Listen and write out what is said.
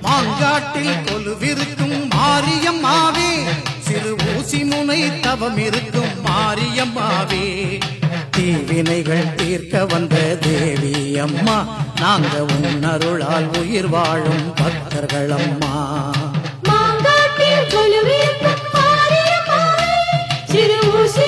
மாங்காட்டில் கொலுவிருக்கும் மாரியம்மாவே சிறு ஊசி முனை தவம் இருக்கும் மாரியம்மாவே. தீவினைகள் தீர்க்க வந்த தேவி அம்மா நாங்க உன் அருளால் உயிர் வாழும் பக்தர்கள் அம்மா சிறு ஊசி